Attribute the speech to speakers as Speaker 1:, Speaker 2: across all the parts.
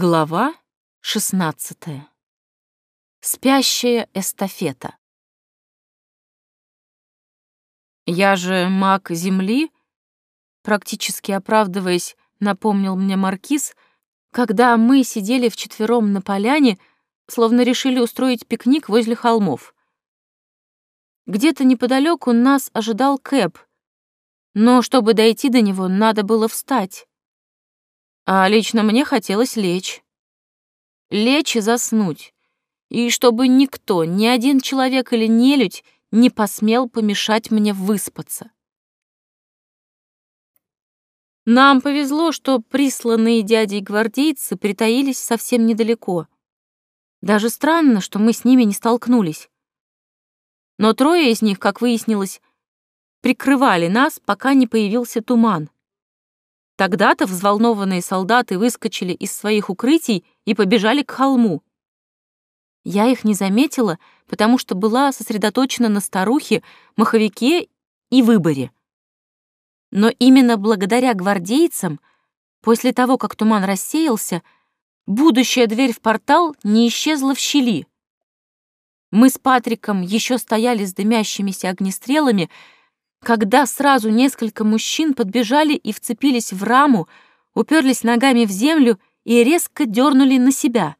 Speaker 1: Глава 16. Спящая эстафета. Я же маг Земли, практически оправдываясь, напомнил мне маркиз, когда мы сидели вчетвером на поляне, словно решили устроить пикник возле холмов. Где-то неподалеку нас ожидал Кэп, но чтобы дойти до него, надо было встать а лично мне хотелось лечь. Лечь и заснуть. И чтобы никто, ни один человек или нелюдь не посмел помешать мне выспаться. Нам повезло, что присланные дядей гвардейцы притаились совсем недалеко. Даже странно, что мы с ними не столкнулись. Но трое из них, как выяснилось, прикрывали нас, пока не появился туман. Тогда-то взволнованные солдаты выскочили из своих укрытий и побежали к холму. Я их не заметила, потому что была сосредоточена на старухе, маховике и выборе. Но именно благодаря гвардейцам, после того, как туман рассеялся, будущая дверь в портал не исчезла в щели. Мы с Патриком еще стояли с дымящимися огнестрелами, когда сразу несколько мужчин подбежали и вцепились в раму, уперлись ногами в землю и резко дернули на себя.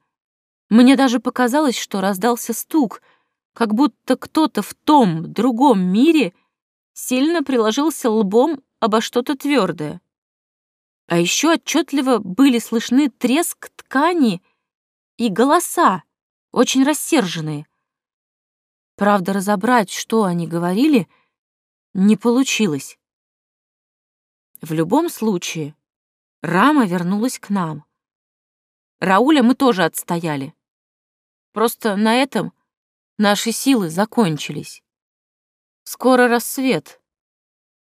Speaker 1: Мне даже показалось, что раздался стук, как будто кто-то в том другом мире сильно приложился лбом обо что-то твердое. А еще отчетливо были слышны треск ткани и голоса, очень рассерженные. Правда, разобрать, что они говорили, не получилось. В любом случае, Рама вернулась к нам. Рауля мы тоже отстояли. Просто на этом наши силы закончились. Скоро рассвет.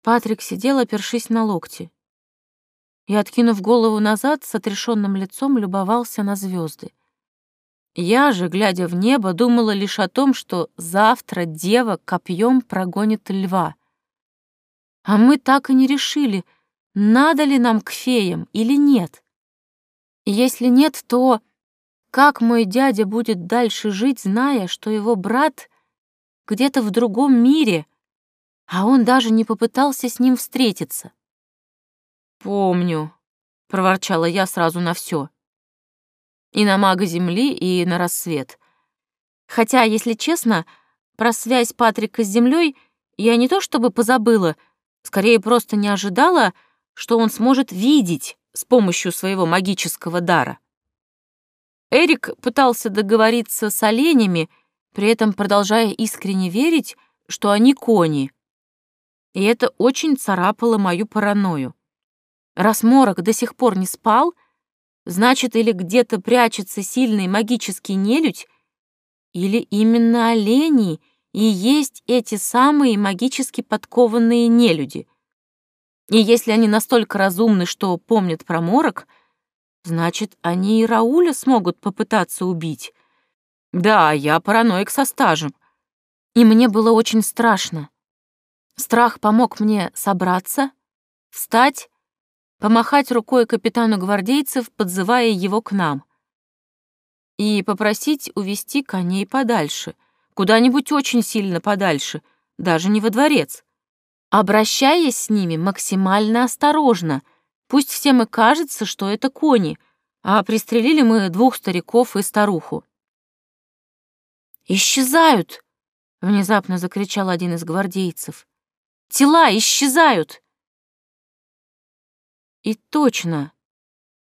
Speaker 1: Патрик сидел, опершись на локти. И, откинув голову назад, с отрешенным лицом любовался на звезды. Я же, глядя в небо, думала лишь о том, что завтра дева копьем прогонит льва. А мы так и не решили, надо ли нам к феям или нет. Если нет, то как мой дядя будет дальше жить, зная, что его брат где-то в другом мире, а он даже не попытался с ним встретиться? «Помню», — проворчала я сразу на все. И на мага Земли, и на рассвет. Хотя, если честно, про связь Патрика с Землей я не то чтобы позабыла — Скорее, просто не ожидала, что он сможет видеть с помощью своего магического дара. Эрик пытался договориться с оленями, при этом продолжая искренне верить, что они кони. И это очень царапало мою паранойю. Раз Морок до сих пор не спал, значит, или где-то прячется сильный магический нелюдь, или именно олени — и есть эти самые магически подкованные нелюди. И если они настолько разумны, что помнят про морок, значит, они и Рауля смогут попытаться убить. Да, я параноик со стажем. И мне было очень страшно. Страх помог мне собраться, встать, помахать рукой капитану гвардейцев, подзывая его к нам, и попросить увести коней подальше — куда-нибудь очень сильно подальше, даже не во дворец. Обращаясь с ними максимально осторожно, пусть всем и кажется, что это кони, а пристрелили мы двух стариков и старуху. «Исчезают!» — внезапно закричал один из гвардейцев. «Тела исчезают!» И точно,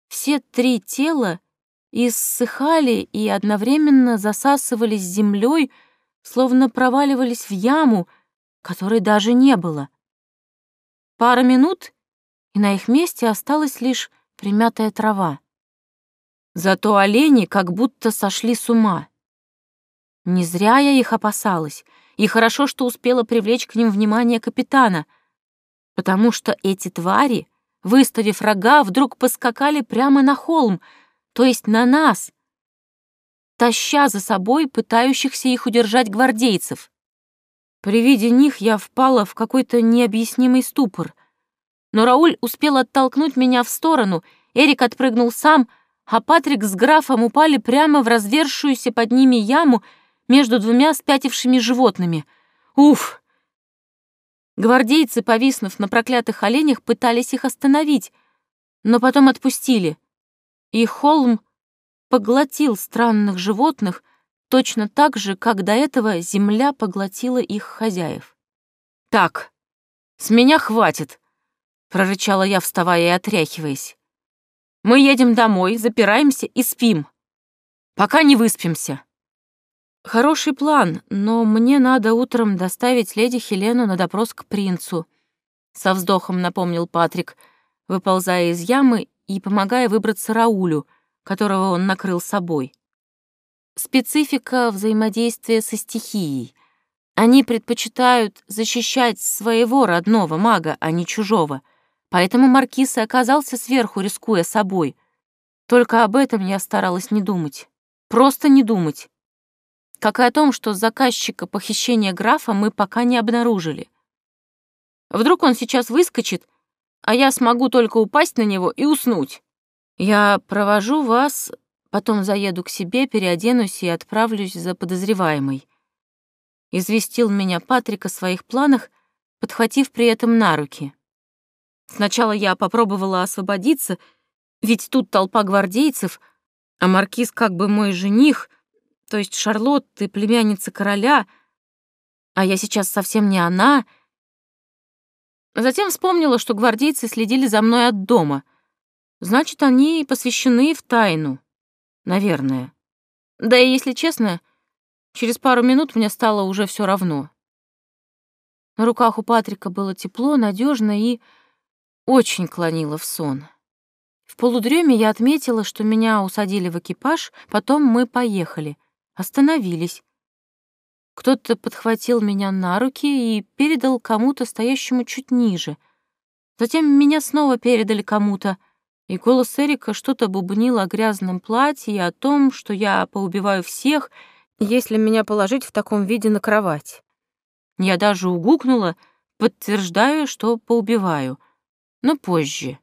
Speaker 1: все три тела иссыхали и одновременно засасывались землей, словно проваливались в яму, которой даже не было. Пара минут, и на их месте осталась лишь примятая трава. Зато олени как будто сошли с ума. Не зря я их опасалась, и хорошо, что успела привлечь к ним внимание капитана, потому что эти твари, выставив рога, вдруг поскакали прямо на холм, то есть на нас, таща за собой пытающихся их удержать гвардейцев. При виде них я впала в какой-то необъяснимый ступор. Но Рауль успел оттолкнуть меня в сторону, Эрик отпрыгнул сам, а Патрик с графом упали прямо в развершуюся под ними яму между двумя спятившими животными. Уф! Гвардейцы, повиснув на проклятых оленях, пытались их остановить, но потом отпустили. И холм поглотил странных животных точно так же, как до этого земля поглотила их хозяев. «Так, с меня хватит», — прорычала я, вставая и отряхиваясь. «Мы едем домой, запираемся и спим, пока не выспимся». «Хороший план, но мне надо утром доставить леди Хелену на допрос к принцу», — со вздохом напомнил Патрик, выползая из ямы и помогая выбраться Раулю, которого он накрыл собой. Специфика взаимодействия со стихией. Они предпочитают защищать своего родного мага, а не чужого. Поэтому Маркиз и оказался сверху, рискуя собой. Только об этом я старалась не думать. Просто не думать. Как и о том, что заказчика похищения графа мы пока не обнаружили. Вдруг он сейчас выскочит, а я смогу только упасть на него и уснуть. Я провожу вас, потом заеду к себе, переоденусь и отправлюсь за подозреваемой. Известил меня Патрик о своих планах, подхватив при этом на руки. Сначала я попробовала освободиться, ведь тут толпа гвардейцев, а маркиз как бы мой жених, то есть Шарлотты, племянница короля, а я сейчас совсем не она. Затем вспомнила, что гвардейцы следили за мной от дома — Значит, они посвящены в тайну. Наверное. Да и, если честно, через пару минут мне стало уже все равно. На руках у Патрика было тепло, надежно и очень клонило в сон. В полудреме я отметила, что меня усадили в экипаж, потом мы поехали, остановились. Кто-то подхватил меня на руки и передал кому-то, стоящему чуть ниже. Затем меня снова передали кому-то, и голос Эрика что-то бубнил о грязном платье и о том, что я поубиваю всех, если меня положить в таком виде на кровать. Я даже угукнула, подтверждая, что поубиваю, но позже.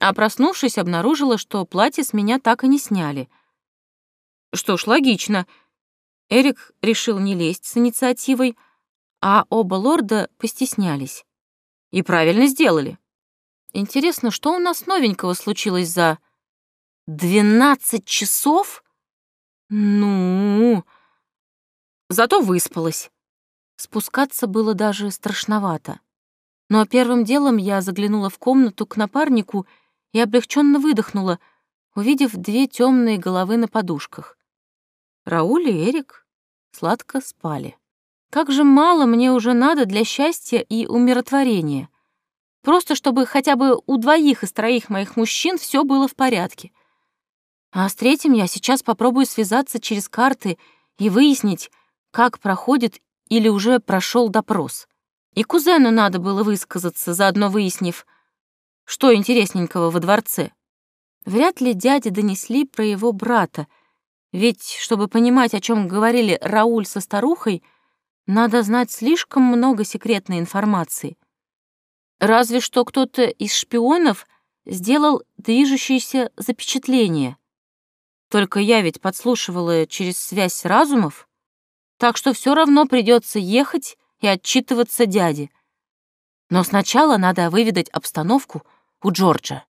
Speaker 1: А проснувшись, обнаружила, что платье с меня так и не сняли. Что ж, логично. Эрик решил не лезть с инициативой, а оба лорда постеснялись. И правильно сделали. Интересно, что у нас новенького случилось за... Двенадцать часов? Ну... Зато выспалась. Спускаться было даже страшновато. Но первым делом я заглянула в комнату к напарнику и облегченно выдохнула, увидев две темные головы на подушках. Рауль и Эрик сладко спали. Как же мало мне уже надо для счастья и умиротворения. Просто чтобы хотя бы у двоих из троих моих мужчин все было в порядке. А с третьим я сейчас попробую связаться через карты и выяснить, как проходит или уже прошел допрос. И кузену надо было высказаться, заодно выяснив, что интересненького во дворце. Вряд ли дяде донесли про его брата, ведь, чтобы понимать, о чем говорили Рауль со старухой, надо знать слишком много секретной информации. Разве что кто-то из шпионов сделал движущееся запечатление. Только я ведь подслушивала через связь разумов, так что все равно придется ехать и отчитываться дяде. Но сначала надо выведать обстановку у Джорджа.